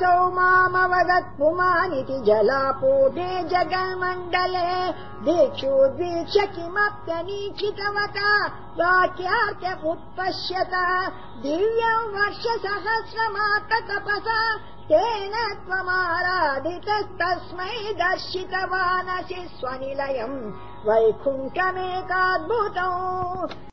असौ मामवदत् पुमानिति जलापूरे जगन्मण्डले दीक्षोद्वीक्ष्य किमप्यनीक्षितवता वाक्यार्थमुत्पश्यत दिव्यम् वर्ष तपसा तेन त्वमाराधितस्तस्मै दर्शितवानसि स्वनिलयम् वैकुण्ठमेकाद्भुतौ।